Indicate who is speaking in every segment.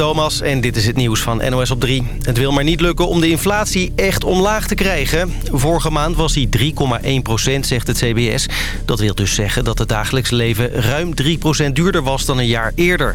Speaker 1: Thomas en dit is het nieuws van NOS op 3. Het wil maar niet lukken om de inflatie echt omlaag te krijgen. Vorige maand was die 3,1 procent, zegt het CBS. Dat wil dus zeggen dat het dagelijks leven ruim 3 procent duurder was dan een jaar eerder.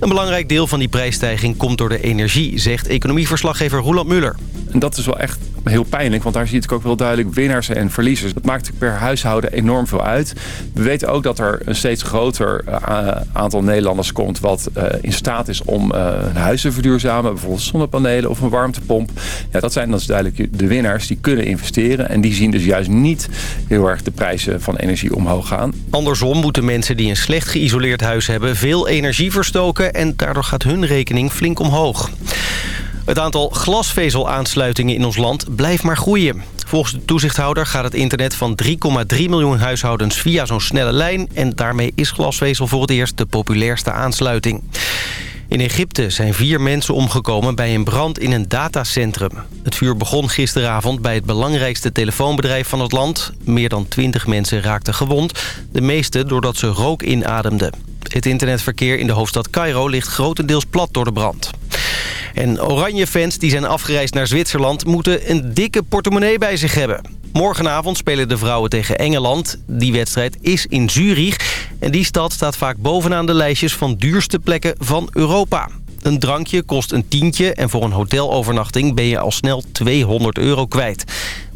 Speaker 1: Een belangrijk deel van die prijsstijging komt door de energie, zegt economieverslaggever Roland Muller.
Speaker 2: En dat is wel echt heel pijnlijk, want daar zie je ook wel duidelijk winnaars en verliezers. Dat maakt per huishouden enorm veel uit. We weten ook dat er een steeds groter uh, aantal Nederlanders komt... wat uh, in staat is om uh, hun huis te verduurzamen. Bijvoorbeeld zonnepanelen of een warmtepomp. Ja, dat zijn dan dus duidelijk de winnaars die kunnen investeren. En die zien dus juist niet heel erg de prijzen van energie omhoog gaan.
Speaker 1: Andersom moeten mensen die een slecht geïsoleerd huis hebben... veel energie verstoken en daardoor gaat hun rekening flink omhoog. Het aantal glasvezelaansluitingen in ons land blijft maar groeien. Volgens de toezichthouder gaat het internet van 3,3 miljoen huishoudens via zo'n snelle lijn... en daarmee is glasvezel voor het eerst de populairste aansluiting. In Egypte zijn vier mensen omgekomen bij een brand in een datacentrum. Het vuur begon gisteravond bij het belangrijkste telefoonbedrijf van het land. Meer dan 20 mensen raakten gewond, de meeste doordat ze rook inademden. Het internetverkeer in de hoofdstad Cairo ligt grotendeels plat door de brand. En Oranje-fans die zijn afgereisd naar Zwitserland... moeten een dikke portemonnee bij zich hebben. Morgenavond spelen de vrouwen tegen Engeland. Die wedstrijd is in Zurich. En die stad staat vaak bovenaan de lijstjes van duurste plekken van Europa. Een drankje kost een tientje en voor een hotelovernachting ben je al snel 200 euro kwijt.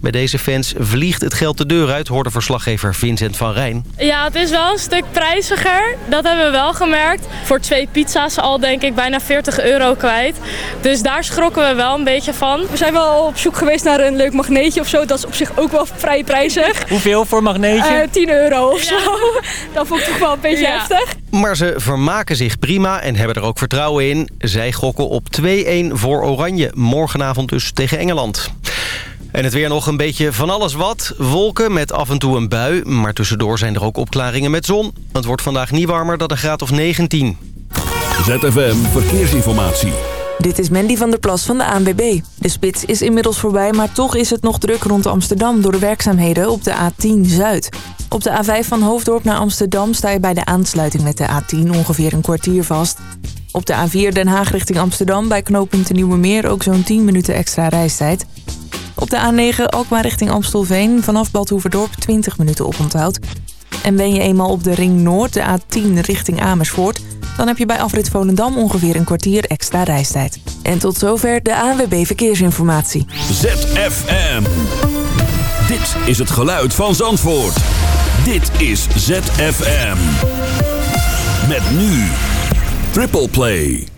Speaker 1: Bij deze fans vliegt het geld de deur uit, hoorde verslaggever Vincent van Rijn.
Speaker 3: Ja, het is wel een stuk prijziger. Dat hebben we wel gemerkt. Voor twee pizza's al denk ik bijna 40 euro kwijt. Dus daar schrokken we wel een beetje van.
Speaker 4: We zijn wel op zoek geweest naar een leuk magneetje of zo. Dat is op zich ook wel vrij prijzig.
Speaker 5: Hoeveel voor magneetje?
Speaker 4: Uh, 10 euro of zo. Dat vond ik toch wel een beetje ja. heftig.
Speaker 1: Maar ze vermaken zich prima en hebben er ook vertrouwen in. Zij gokken op 2-1 voor Oranje. Morgenavond dus tegen Engeland. En het weer nog een beetje van alles wat. Wolken met af en toe een bui. Maar tussendoor zijn er ook opklaringen met zon. Het wordt vandaag niet warmer dan een graad of 19.
Speaker 6: ZFM Verkeersinformatie.
Speaker 7: Dit is Mandy van der Plas van de ANWB. De spits is inmiddels voorbij, maar toch is het nog druk rond Amsterdam... door de werkzaamheden op de A10 Zuid. Op de A5 van Hoofddorp naar Amsterdam sta je bij de aansluiting met de A10 ongeveer een kwartier vast. Op de A4 Den Haag richting Amsterdam bij knooppunt Nieuwe Meer ook zo'n 10 minuten extra reistijd. Op de A9 Alkmaar richting Amstelveen vanaf Badhoevedorp 20 minuten oponthoud. En ben je eenmaal op de Ring Noord, de A10 richting Amersfoort... dan heb je bij afrit Volendam ongeveer een kwartier extra reistijd. En tot zover de ANWB Verkeersinformatie.
Speaker 6: ZFM. Dit is het geluid van Zandvoort. Dit is ZFM. Met nu Triple Play.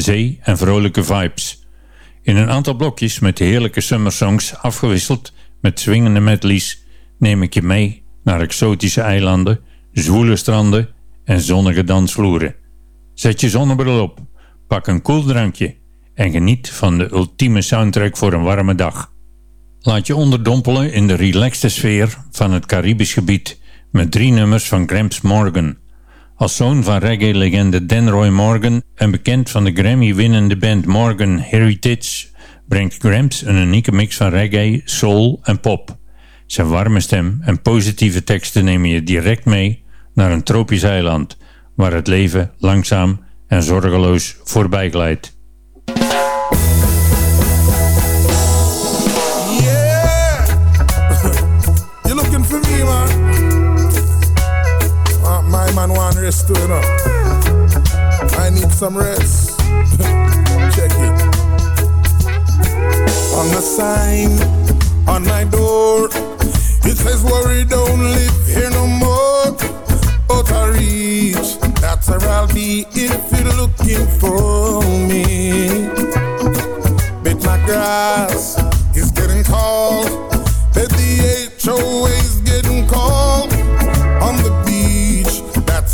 Speaker 8: zee en vrolijke vibes. In een aantal blokjes met heerlijke summersongs afgewisseld met swingende medleys neem ik je mee naar exotische eilanden, zwoele stranden en zonnige dansvloeren. Zet je zonnebril op, pak een koel drankje en geniet van de ultieme soundtrack voor een warme dag. Laat je onderdompelen in de relaxte sfeer van het Caribisch gebied met drie nummers van Gramps Morgan als zoon van reggae-legende Denroy Morgan en bekend van de Grammy-winnende band Morgan Heritage brengt Gramps een unieke mix van reggae, soul en pop. Zijn warme stem en positieve teksten nemen je direct mee naar een tropisch eiland waar het leven langzaam en zorgeloos voorbij glijdt.
Speaker 9: Rest too, you know. I need some rest. Check it. On the sign on my door, it says worry don't live here no more. Out of reach, that's where I'll be if you're looking for me. Bit my grass is getting cold. Bet the HOA is getting cold on the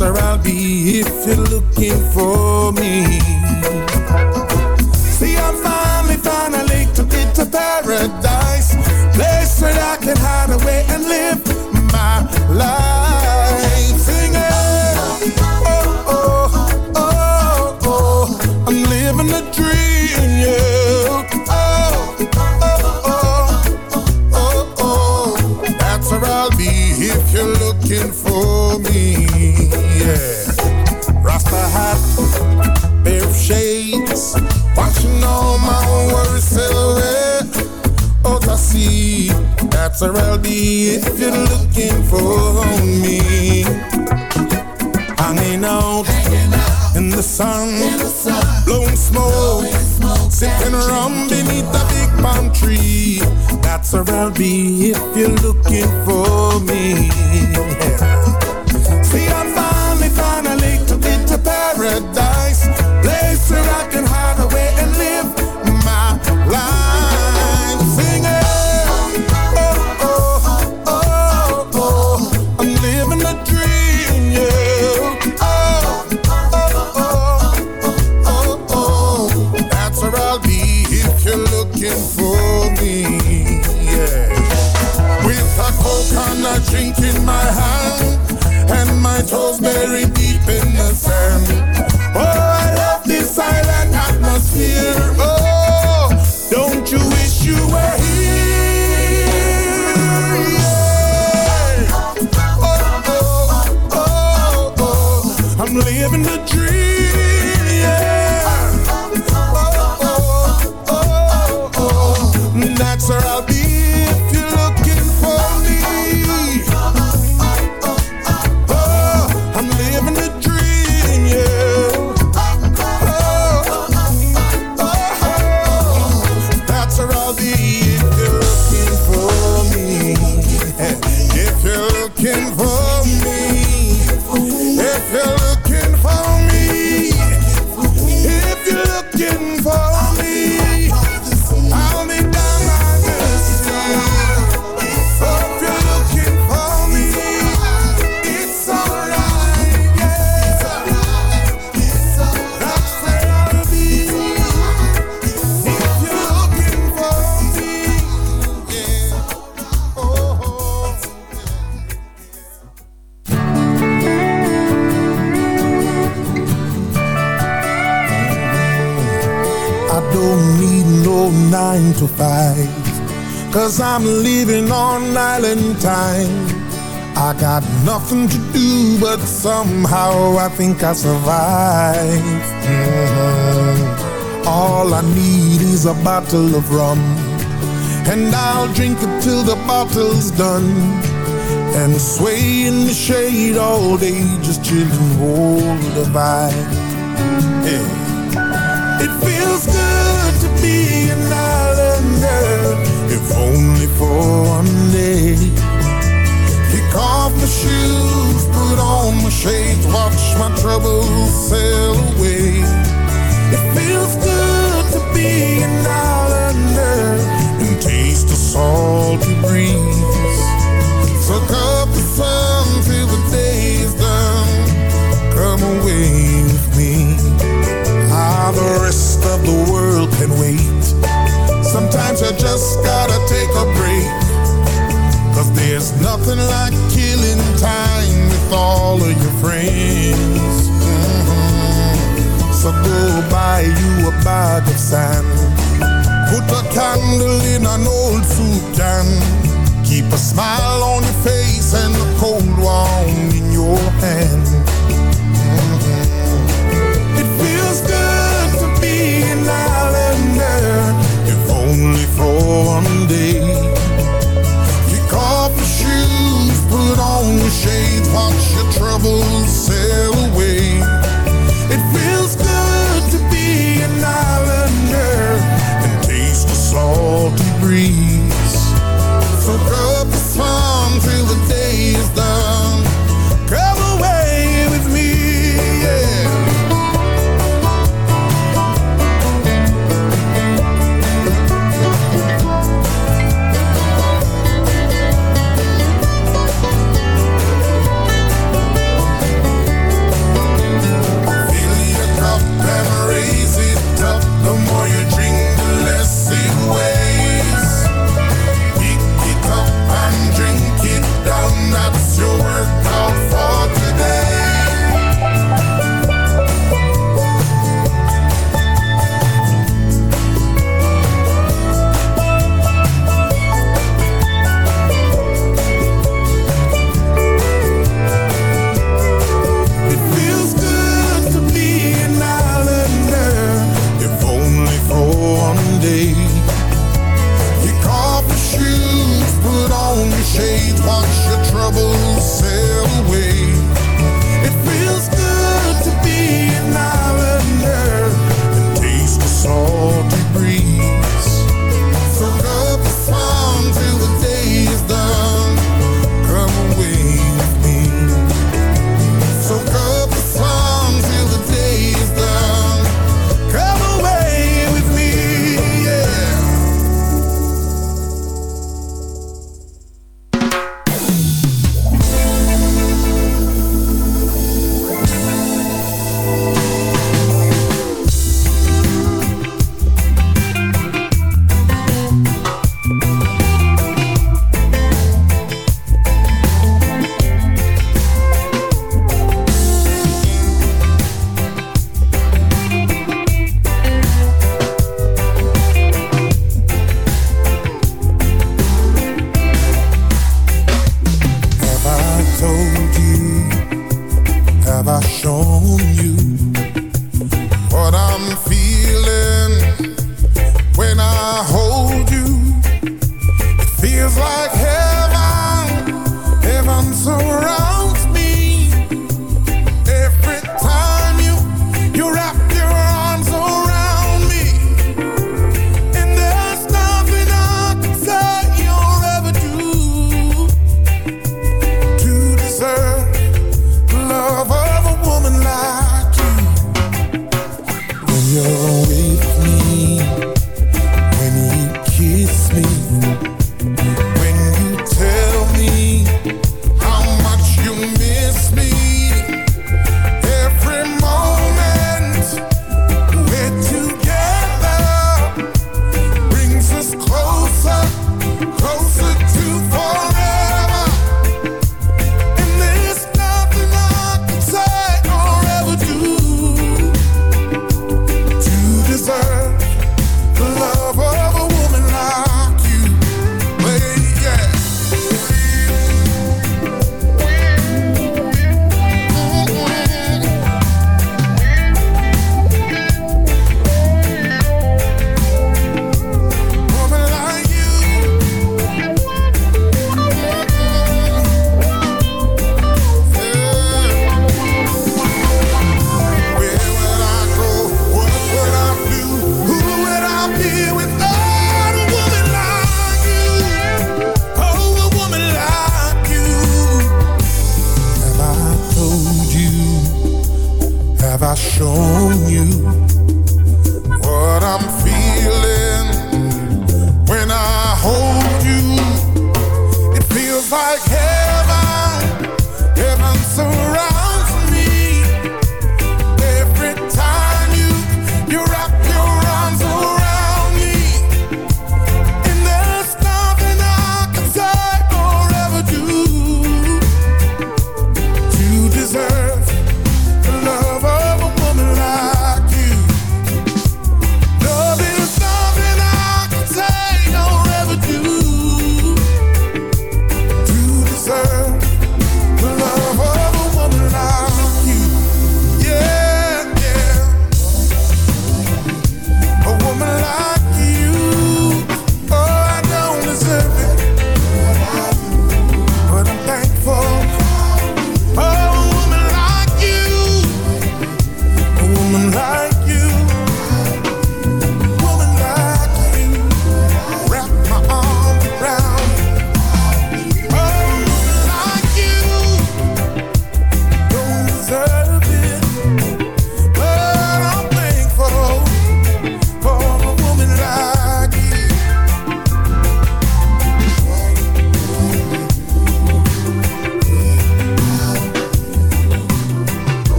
Speaker 9: answer I'll be if you're looking for me. See, I'm finally finally a lake to paradise, place where I can hide away and live my life. Watching all my worries away. Oh, I see, I'll be if you're looking for me. Hanging out in the sun, blowing smoke, sipping rum beneath the big palm tree. That's where I'll be if you're looking for me. To five. Cause I'm living on island time. I got nothing to do, but somehow I think I survive. Mhm. All I need is a bottle of rum. And I'll drink it till the bottle's done. And sway in the shade all day, just chillin', hold the vibe. Yeah. Only for one day. Kick off my shoes, put on my shades, watch my troubles sail away. It feels good to be an islander and taste the salty breeze. Soak up the sun till the day is done. Come away with me. Ah, the rest of the world can wait. Sometimes you just gotta take a break. Cause there's nothing like killing time with all of your friends. Mhm. So go buy you a bag of sand. Put a candle in an old soup can. Keep a smile on your face and a cold one in your hand. One day. Your shoes, put on your shades, watch your troubles sail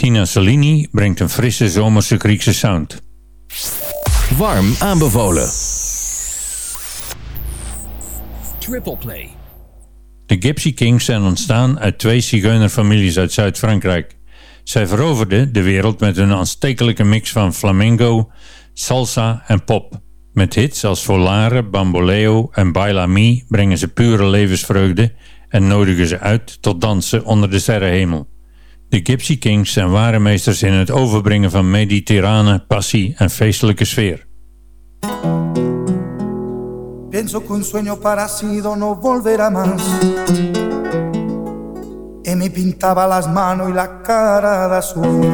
Speaker 8: Tina Salini brengt een frisse zomerse Griekse sound.
Speaker 10: Warm aanbevolen. Triple Play.
Speaker 8: De Gypsy Kings zijn ontstaan uit twee zigeunerfamilies uit Zuid-Frankrijk. Zij veroverden de wereld met hun aanstekelijke mix van flamenco, salsa en pop. Met hits als Volare, Bamboleo en Baila Mi brengen ze pure levensvreugde en nodigen ze uit tot dansen onder de sterrenhemel. De Gypsy Kings zijn ware meesters in het overbrengen van mediterrane passie en feestelijke sfeer.
Speaker 5: Pienso que un sueño parecido no volverá más. Y me pintaba las manos y la cara de azul.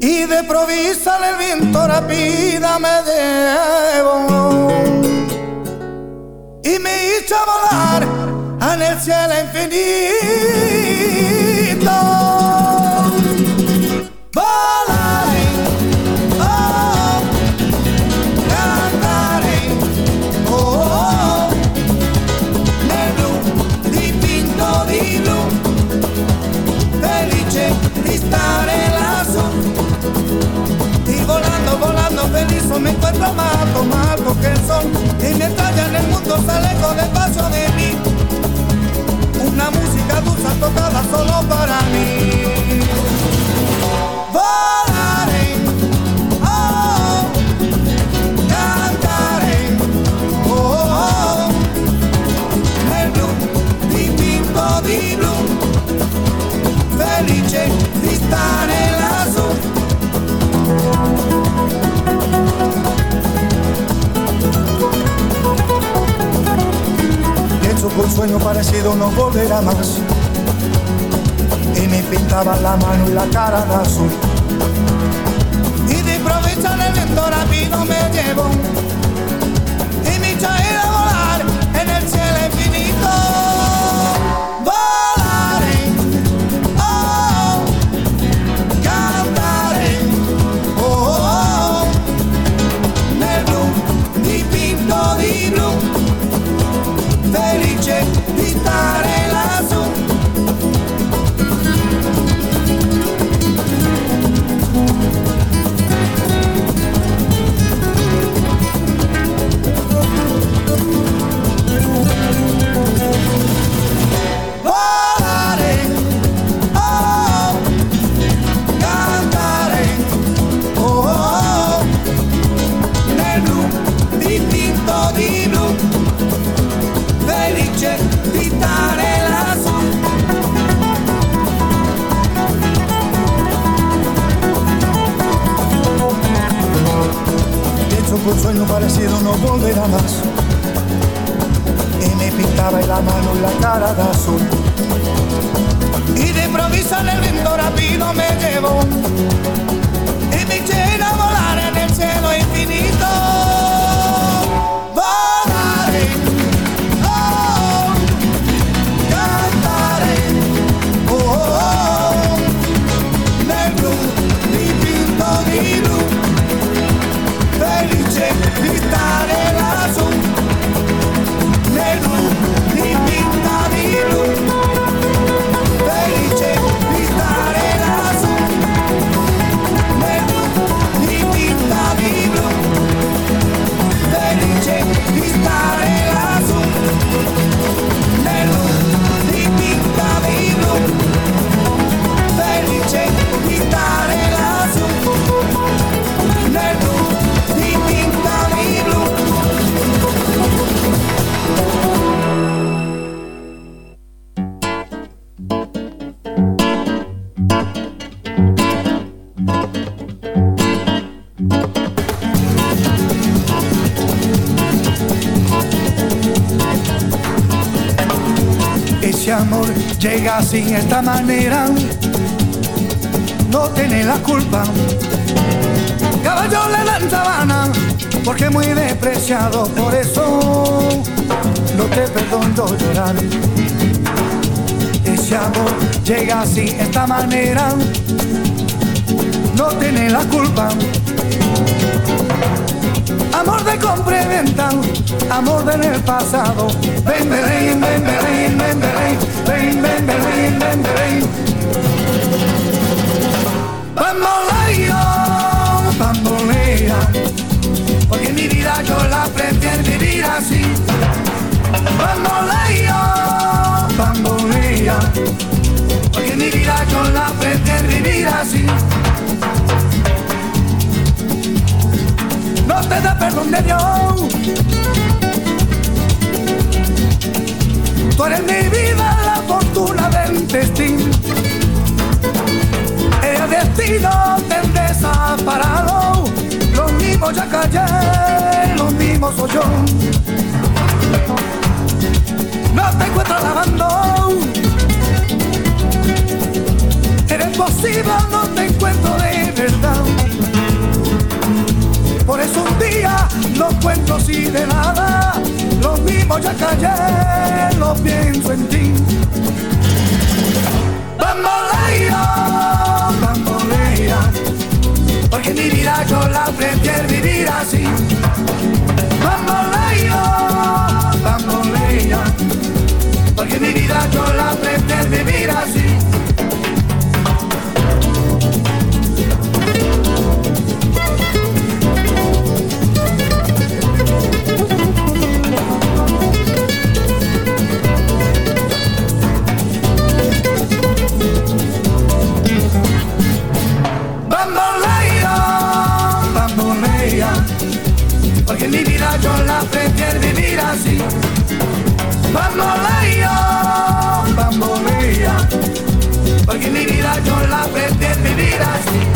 Speaker 5: Y de provisa el viento rápida me debo. Y me hizo volar nel cielo infinito. Volare, oh, cantare, oh, oh, nel blu dipinto di blu, felice di stare lassù, di volando, volando felice, mi encuentro amato, amato que el sol, y me estalla en el mundo, sale con el paso de mí. Una música dulce tocada solo para mí. Volaré, oh, cantaré, oh, oh, nel blu di blu, felice di stare sueño parecido no volverá más. Y me pintaba la mano y la cara de azul. Y de improviso el viento rápido me llevó. Y ir a volar un sueño parecido no volverá más. Y me pintaba en la mano la cara de azul. Y de improviso en el viento rápido me llevó. Y me a volar en el cielo infinito. Así, esta manera, no tiene la culpa. Caballo le dan sabana, porque muy despreciado, por eso no te perdono llorar. Ese amor llega así, esta manera, no tiene la culpa me compré ventan, amor del pasado. Ven, ven, ven, ven, ven, ven, ven, ven, ven, ven, ven, ven. Bamboleo, bambolea, porque mi vida yo la prefiero vivir así. Bamboleo, bambolea, porque mi vida yo la prefiero vivir así. Te da perdón de Dios. Tú eres mi vida, la fortuna del destino. El destino te desaparado. Los mismos ya callé, los mismos soy yo. No te encuentro lavando. Eres posible, no te no encuentro así de nada. Lo mismo ya callé, lo pienso en ti. Bambolea, bambolea, porque mi vida yo la prefiero vivir así. Bambolea, bambolea, porque mi vida yo la prefiero vivir así. Porque mi vida yo la prefiero vivir así. Bambolea, bambolea, porque mi vida yo la prefiero vivir así.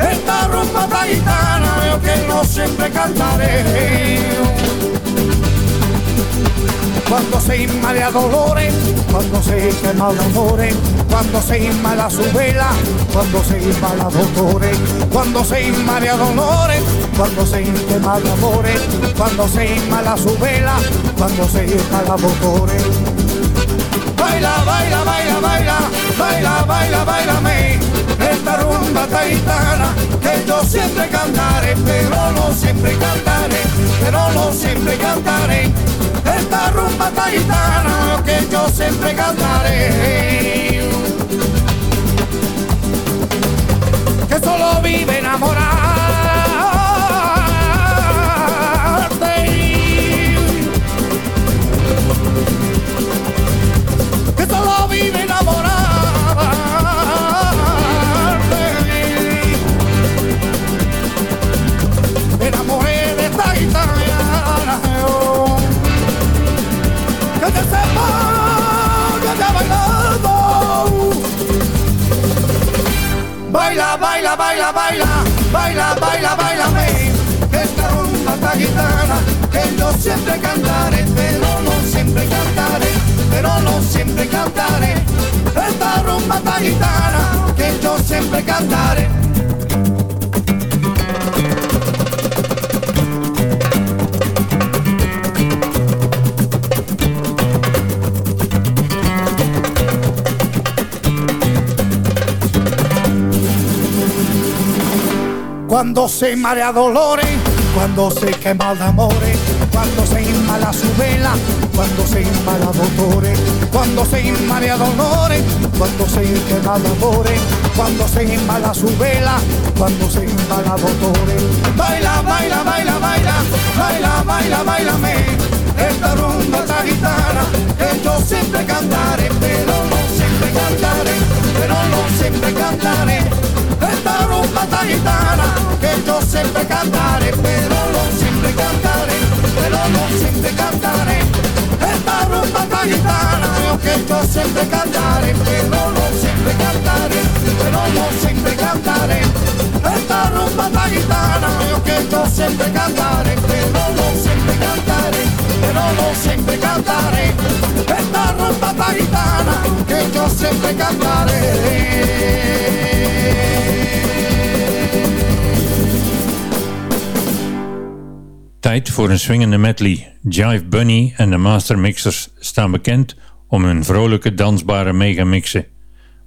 Speaker 5: Esta rumba ta gitana yo que no siempre cantaré. Cuando se inmala dolores, cuando se quema de amores, cuando se inmala su vela, cuando se inmala dolores, cuando se inmala dolores, cuando se quema de amores, cuando se inmala su vela, cuando se inmala dolores. Baila, baila, baila, baila, baila, baila, bailame, esta rumba taitana que yo siempre cantaré, pero no siempre cantaré, pero no siempre cantaré. Esta rumba taitana que yo siempre cantaré. Que solo vive enamorarte. Baila, baila, baila, baila, baila, Esta rumba esta gitana que yo siempre cantaré, pero no siempre cantaré, pero no siempre cantaré. Esta rumba esta gitana que yo siempre cantaré. Cuando se marea dolores, cuando se quema de amores, cuando se inmala su vela, cuando se inmala dolores, cuando se marea dolores, cuando se quema de amores, cuando se inmala su vela, cuando se inmala dolores. Baila, baila, baila, baila, baila, baila, baila, me. Esta rumba, esta gitana, que yo siempre cantaré, pero no siempre cantaré, pero no siempre cantaré esta rumba tan gitana que yo siempre cantaré, pero no siempre cantaré, pero no siempre cantaré. Esta rumba tan gitana que yo siempre cantaré, pero no siempre cantaré, pero no siempre cantaré. Esta rumba tan gitana que yo siempre cantaré, pero no siempre cantaré, pero no siempre cantaré. Esta rumba que yo siempre cantaré.
Speaker 8: Tijd voor een swingende medley. Jive Bunny en de Master Mixers staan bekend om hun vrolijke dansbare megamixen,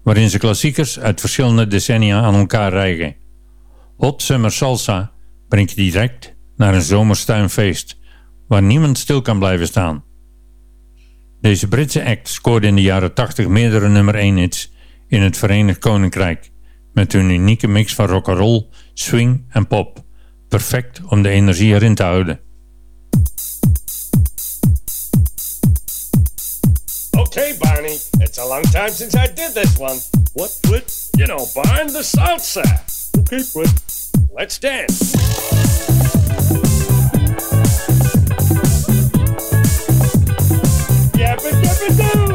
Speaker 8: waarin ze klassiekers uit verschillende decennia aan elkaar rijgen. Hot Summer Salsa brengt je direct naar een zomerstuinfeest, waar niemand stil kan blijven staan. Deze Britse act scoorde in de jaren 80 meerdere nummer 1 hits in het Verenigd Koninkrijk, met hun unieke mix van rock'n'roll, swing en pop. Perfect om de energie erin te houden.
Speaker 11: Okay, Barney, it's a long time since I did this one. What, Flit? You know, Barn, the salsa. Okay, Flit. Let's dance. never do.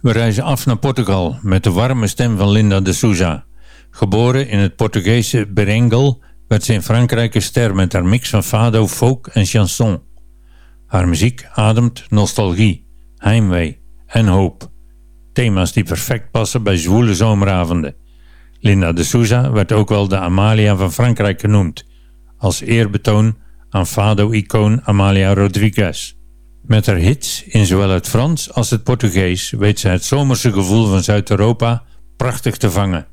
Speaker 8: We reizen af naar Portugal met de warme stem van Linda de Souza. Geboren in het Portugese Berengel werd ze in Frankrijk een ster met haar mix van fado, folk en chanson. Haar muziek ademt nostalgie, heimwee en hoop. Thema's die perfect passen bij zwoele zomeravonden. Linda de Souza werd ook wel de Amalia van Frankrijk genoemd, als eerbetoon aan fado-icoon Amalia Rodriguez. Met haar hits in zowel het Frans als het Portugees weet ze het zomerse gevoel van Zuid-Europa prachtig te vangen.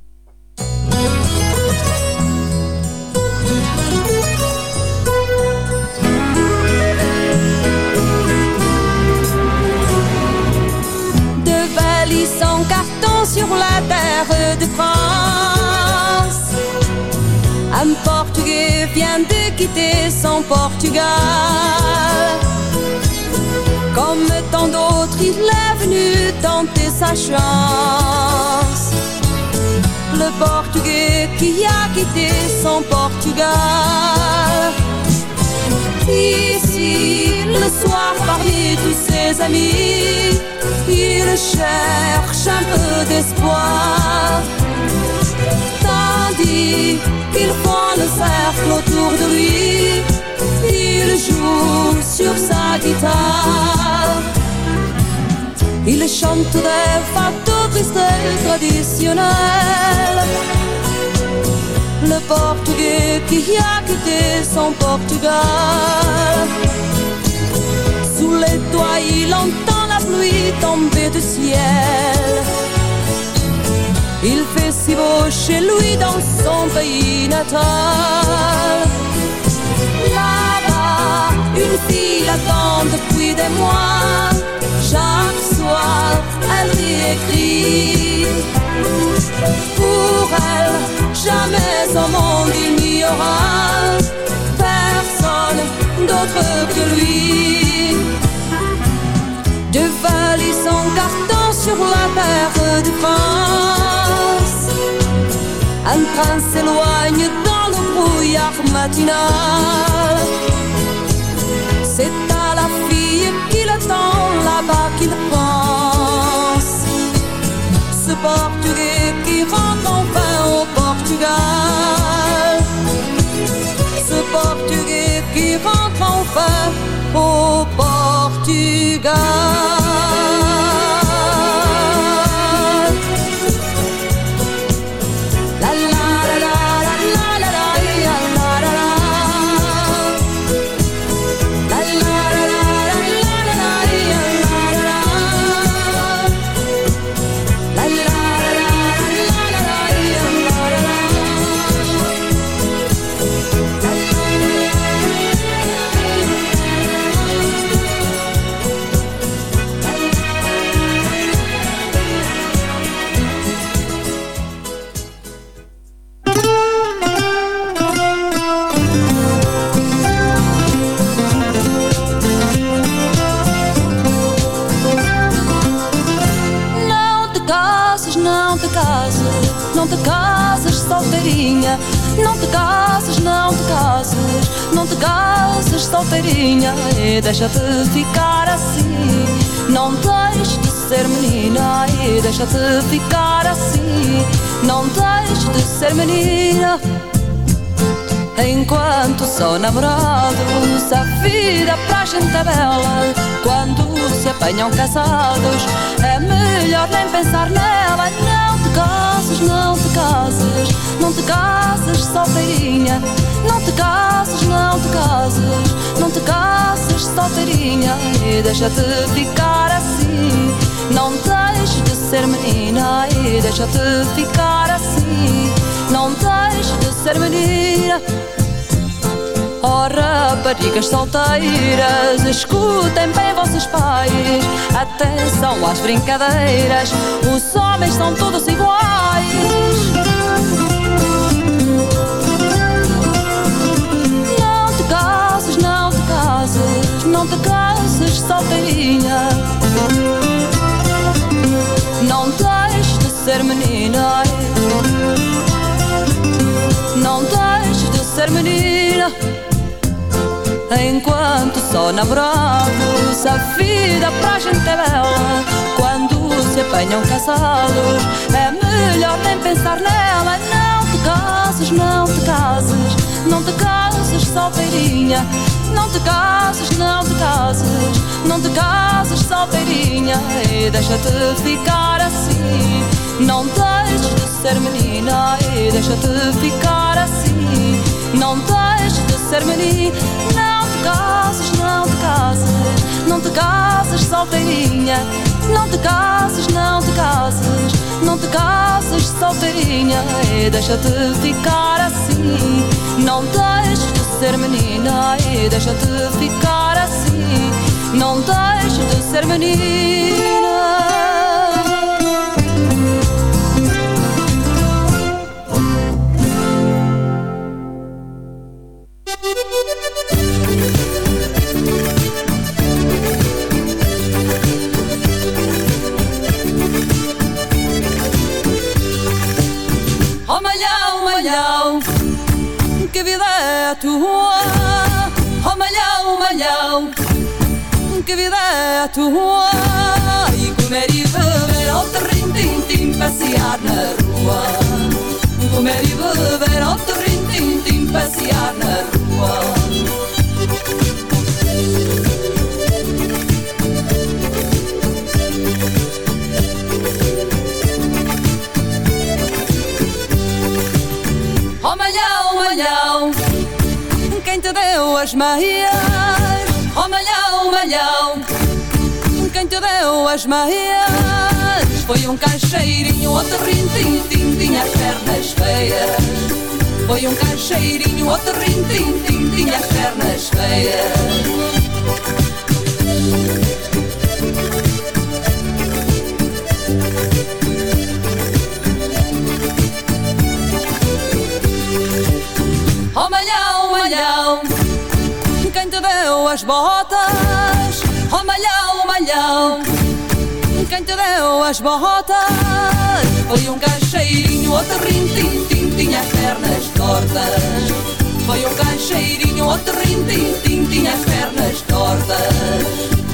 Speaker 12: de valises en carton sur la terre de France. Un Portugais vient de quitter son Portugal. Il est venu tenter sa chance. Le Portugais qui a quitté son Portugal. Ici, le soir, parmi tous ses amis, il cherche un peu d'espoir. Tandis qu'ils font le cercle autour de lui, il joue sur sa guitare. Il chante des fatto tristes traditionnels. Le Portugais qui a quitté son Portugal. Sous les toits, il entend la pluie tomber du ciel. Il fait si beau chez lui dans son pays natal. Là-bas, une fille l'attend depuis des mois. Chaque soir, elle lui écrit. Pour elle, jamais au monde il n'y aura personne d'autre que lui. De valises en carton sur la terre de France. Un train s'éloigne dans le brouillard matinal. C'est à la fille qui l'attend you solteirinha. E deixa-te ficar assim. Não deixes de ser menina e deixa-te ficar assim. Não deixes de ser menina. Enquanto são namorados, a vida pra gente é bela. Quando se apanham casados, é melhor nem pensar nela. Não te cases, não te cases, não te cases solteirinha. Não te cases, não te cases, não te cases solteirinha. E deixa-te ficar assim. Não deixes de ser menina e deixa-te ficar assim. Não deixes de ser menina. Oh, raparigas solteiras, escutem bem vossos pais. Atenção às brincadeiras, os homens são todos iguais. Não te cases solteirinha. Não deixes de ser menina. Não deixes de ser menina. Enquanto só namorados, a vida pra gente é bela. Quando se apanham casados, é melhor nem pensar nela. Não te cases, não te cases, não te cases, solteirinha. Não te cases, não te cases, não te cases, solteirinha. E deixa-te ficar assim. Não deixes de ser menina e deixa-te ficar assim. Não deixes de ser menina. Não te cases, não te cases, não te cases, solteirinha. Não te cases, não te cases, não te cases, solteirinha. E deixa-te ficar assim. Não deixes de ser menina e deixa-te ficar assim. Não deixes de ser menina. Que vida é tua? E comer e beber ao terrim, tim, tim, passear na rua. Comer e beber ao terrim, tim, tim, passear na rua. Oh malhão, malhão, quem te deu as meias? Malhão, quem te deu as meias? Foi um caixeirinho, outro rintim, tim, tinha as pernas feias. Foi um caixeirinho, outro rintim, tim, tinha as pernas feias. Oh malhão, malhão, quem te deu as botas? céu Quem te deu as botas Foi um caixeirinho, outro rintim-tim Tinha as pernas tortas. Foi um caixeirinho, outro rintim-tim Tinha as pernas tortas.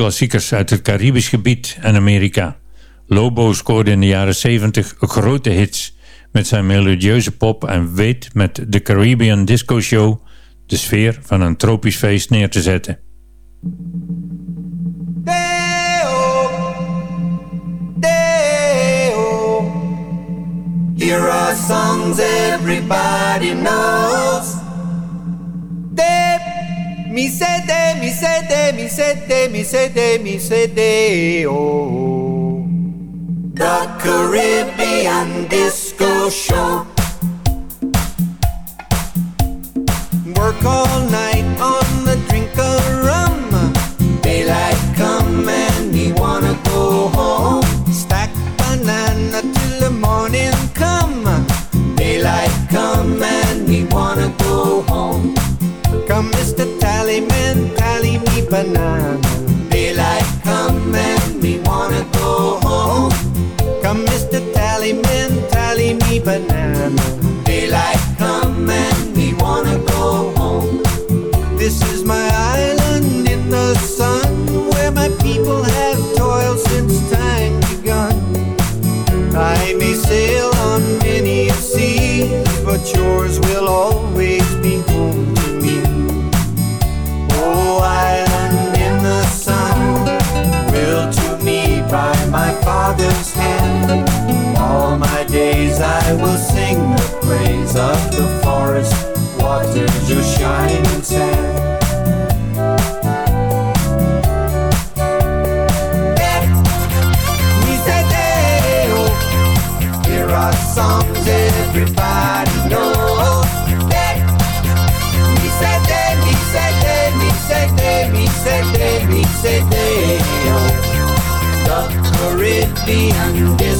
Speaker 8: Klassiekers uit het Caribisch gebied en Amerika. Lobo scoorde in de jaren 70 grote hits met zijn melodieuze pop en weet met de Caribbean Disco Show de sfeer van een tropisch feest neer te zetten.
Speaker 13: Here are songs everybody knows. De, mi se de, mi se de, mi se de, mi se de, mi se de, oh, oh. The Caribbean Disco Show. Work all night on the drink of rum. Daylight come and we wanna go home. Stack banana till the morning come. Daylight come and we wanna go home. Come, Mr. Tallyman, tally me banana. Daylight come and we wanna go home. Come, Mr. Tallyman, tally me banana. Daylight come and we wanna go home. This is my island in the sun, where my people have toiled since time begun. I may sail on many seas, but yours will always the underdog.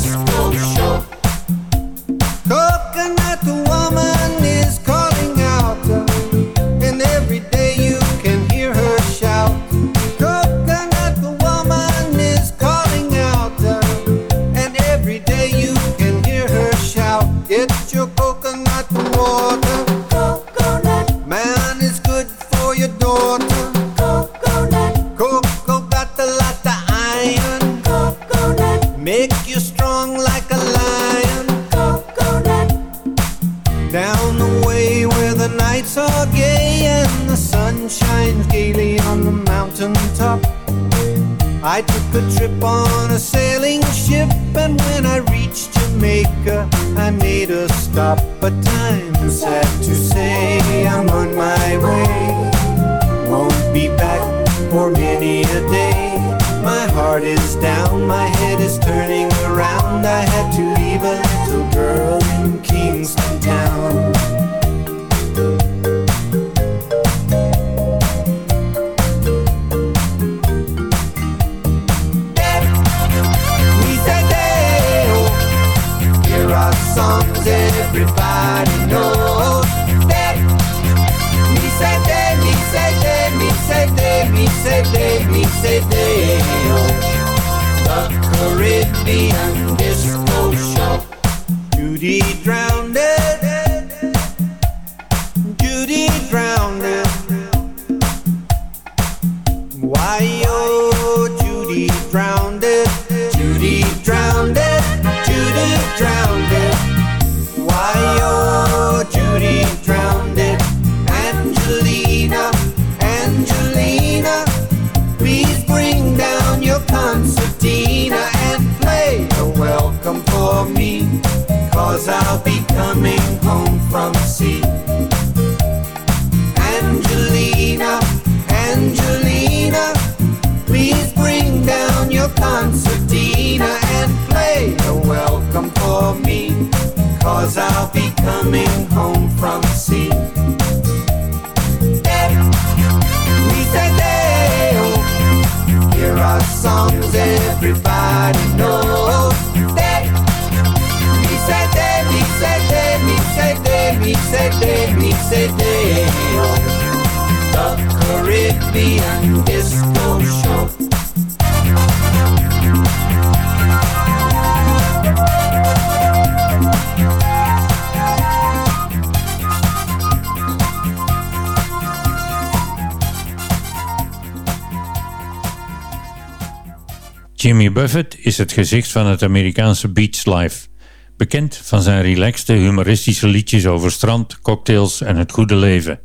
Speaker 13: is
Speaker 5: het gezicht van het Amerikaanse beachlife. Bekend van zijn relaxte, humoristische liedjes over strand, cocktails en het goede leven.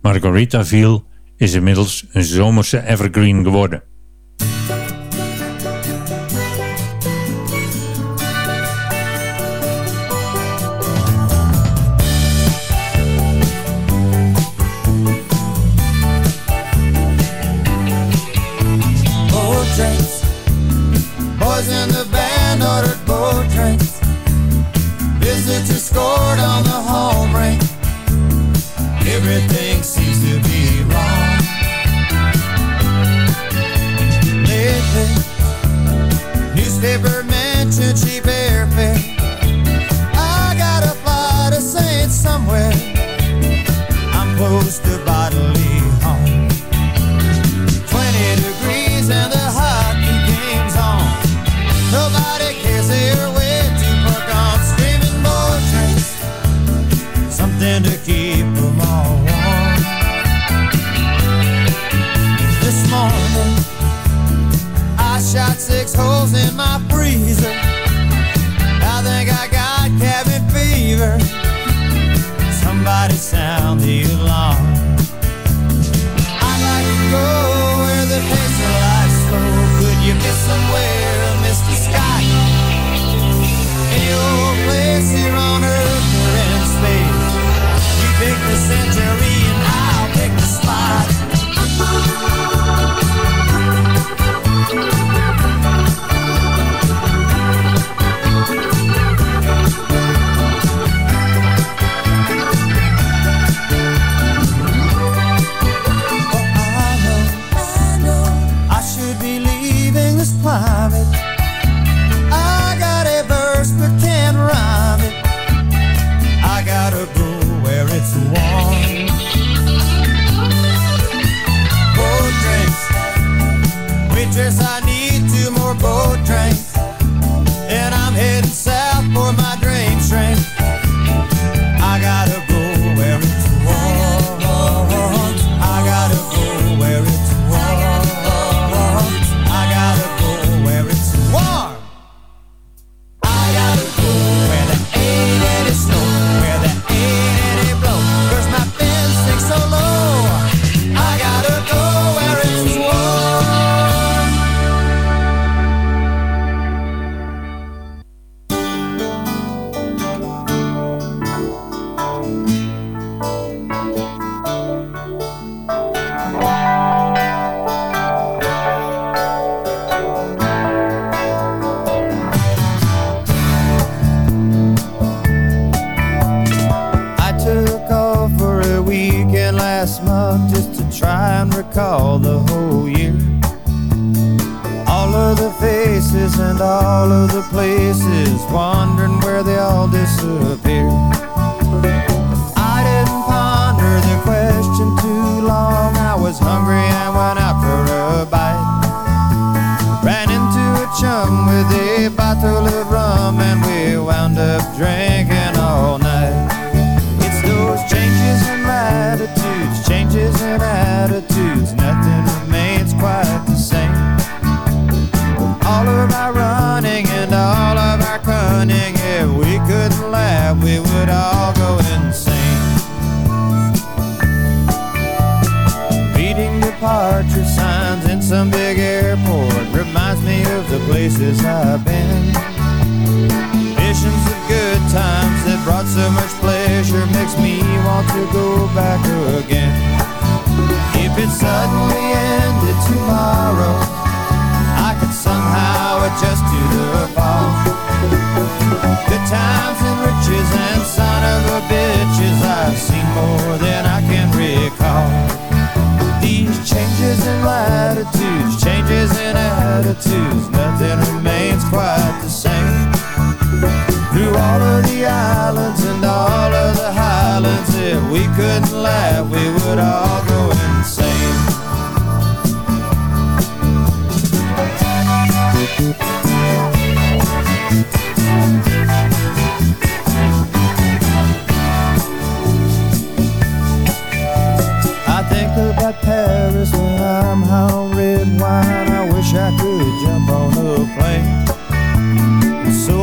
Speaker 5: Margaritaville is inmiddels een zomerse evergreen geworden. Places I've been. Visions of good times that brought so much pleasure makes me want to go back again. If it suddenly ended tomorrow, I could somehow adjust to the fall. Good times and riches and son of a bitches, I've seen more than I can recall. Changes in latitudes, changes in attitudes, nothing remains quite the same. Through all of the islands and all of the highlands, if we couldn't laugh, we would all go insane.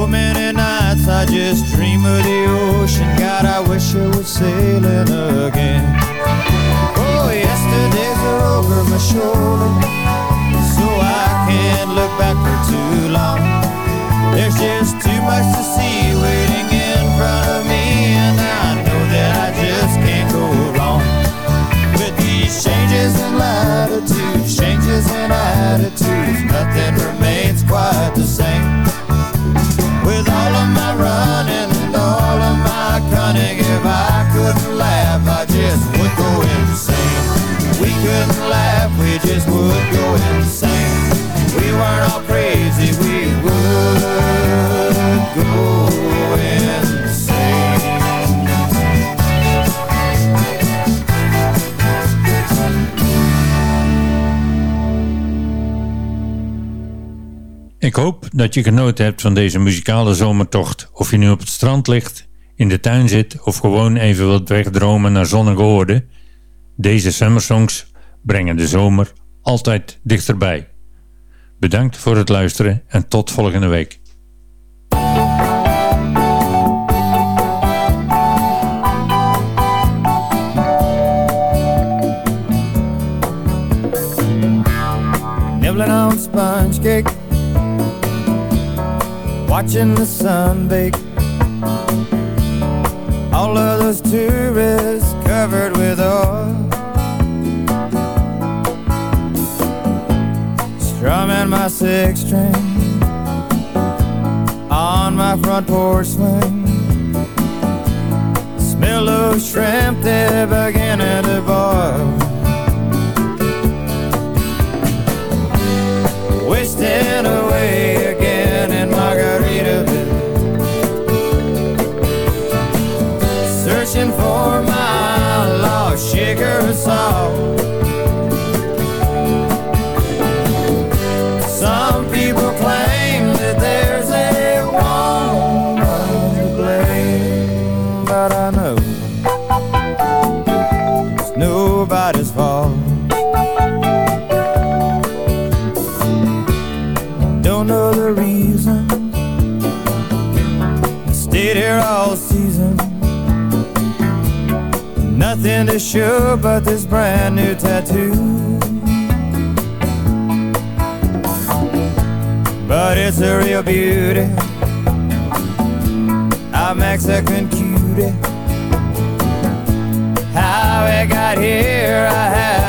Speaker 5: So many nights I just dream of the ocean. God, I wish I was sailing again. Oh, yesterdays are over my shoulder, so I can't look back for too long. There's just too much to see waiting in front of me, and I know that I just can't go wrong. With these changes in latitudes, changes in attitudes, nothing remains quite the same. Cunning, if I couldn't laugh, I just would go insane. We couldn't laugh, we just would go insane. We weren't all crazy, we would go.
Speaker 8: Ik hoop dat je genoten hebt van deze muzikale zomertocht. Of je nu op het strand ligt, in de tuin zit of gewoon even wilt wegdromen naar zonnige oorden. Deze summersongs brengen de zomer altijd dichterbij. Bedankt voor het luisteren en tot volgende week.
Speaker 5: nibbling on sponge cake, watching the sun bake. All of those tourists covered with oil, strumming my six string on my front porch swing. Smell of shrimp, they're beginning to boil. bigger saw Nothing to show but this brand new tattoo. But it's a real beauty. A Mexican cutie. How it got here, I haven't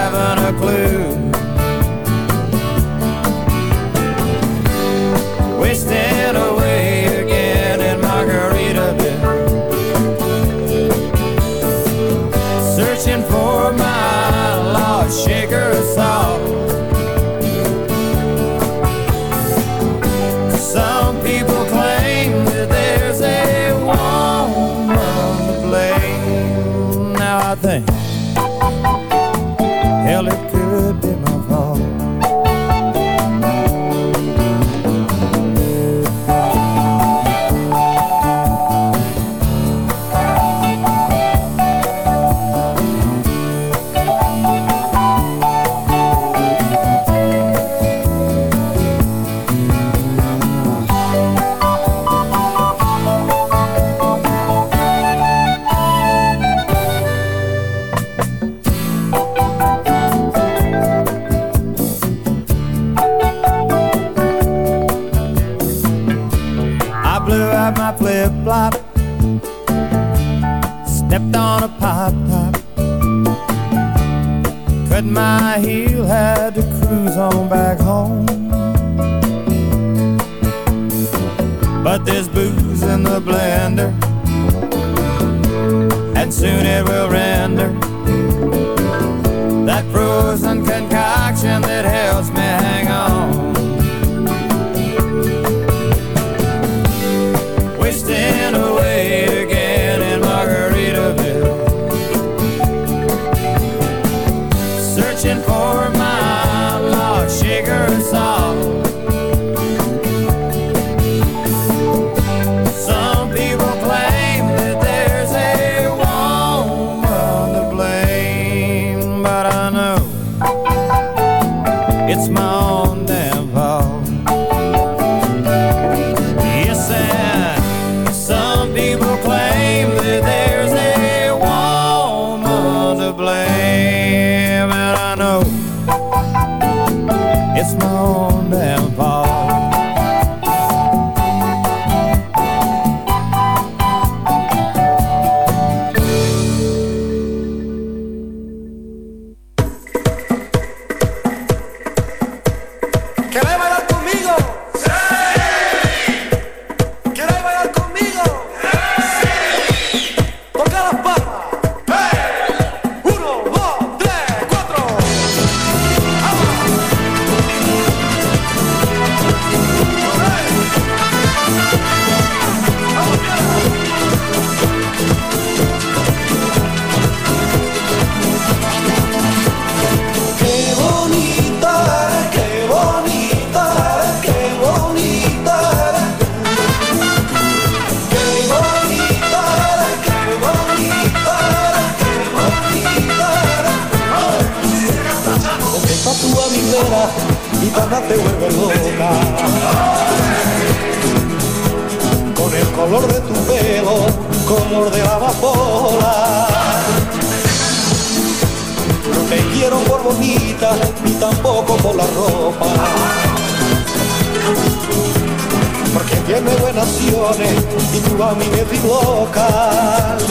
Speaker 13: que luego en acciones y tú a mí me equivocas.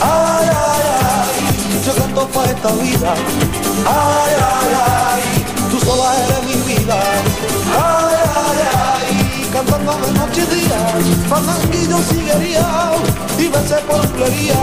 Speaker 13: Ay, ay, ay, yo canto pa' esta vida. Ay, ay, ay, tú sola eres mi vida. Ay, ay, ay, cantando de noche y día, fandanguillo siguería y me sé
Speaker 6: por plería.